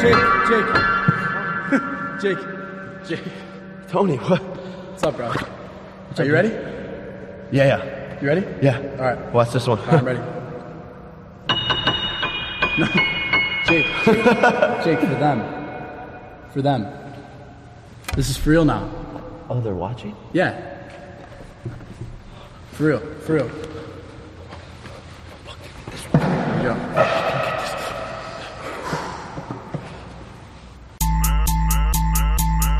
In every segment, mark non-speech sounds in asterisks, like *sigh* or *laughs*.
Jake, Jake, *laughs* Jake. Jake. Tony, what? What's up, bro? Are you ready? Yeah, yeah. You ready? Yeah. All right. Watch this one. Right, I'm ready. No. *laughs* Jake, Jake, Jake, for them. For them. This is for real now. oh, they're watching? Yeah. For real, for real. Here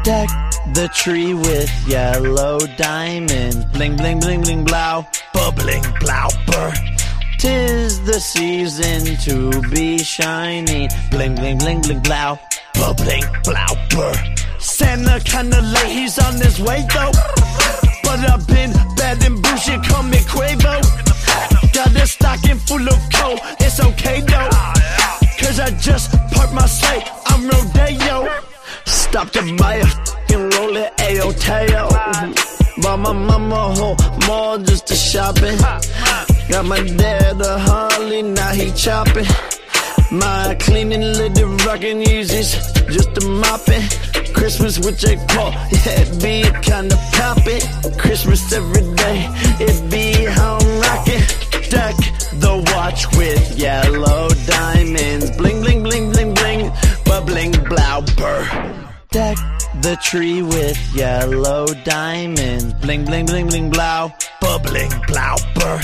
Deck the tree with yellow diamond. Bling, bling, bling, bling, blow. Bubbling, blauper. Tis the season to be shiny. Bling, bling, bling, bling, blow. Bubbling, blauper. Santa kinda late, he's on his way though. But I've been bad and bullshit, call me Quavo. Stopped to buy a f***ing roll it, ayo, tayo. Bought my mama whole mall just to shopping. Got my dad a Harley, now he chopping. My cleaning lady rockin' Yeezys, just a mopping. Christmas with Jake Paul, yeah, it be kinda poppin'. Christmas every day, it be I'm rockin'. Deck the watch with yellow diamonds, bling bling bling bling bling, bubbling blauber. Deck the tree with yellow diamonds, bling bling bling bling blow, bubbling blauber.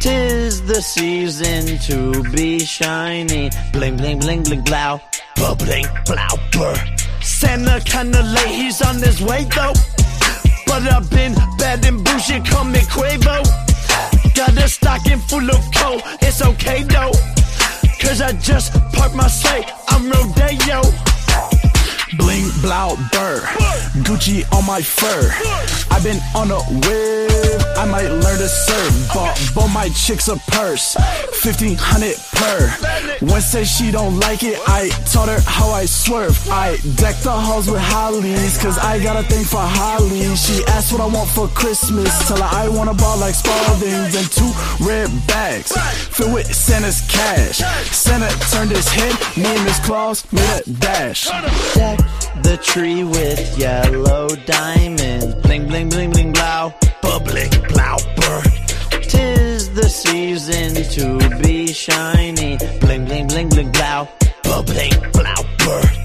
Tis the season to be shiny. Bling, bling, bling, bling, blow. Bubbling, blauber. Santa kinda late, he's on his way though. But I've been bad and bullshit, call me Quavo. Got a stocking full of coal, it's okay though. Cause I just parked my sleigh, I'm Rodeo. Bling blow burr, Gucci on my fur. I've been on a whip, I might learn to serve. Bought both my chicks a purse, fifteen hundred per. One say she don't like it, I taught her how I swerve. I deck the halls with hollies, cause I got a thing for hollies. She asked what I want for Christmas, tell her I want a ball like Spalding's and two red bags filled with Santa's cash. Santa turned his head, me and Miss Claus a dash. Deck the tree with yellow diamonds. Bling, bling, bling, bling, blow. Bubbling, blauber. Tis the season to be shiny. Bling, bling, bling, bling, blow. Bubbling, blauber.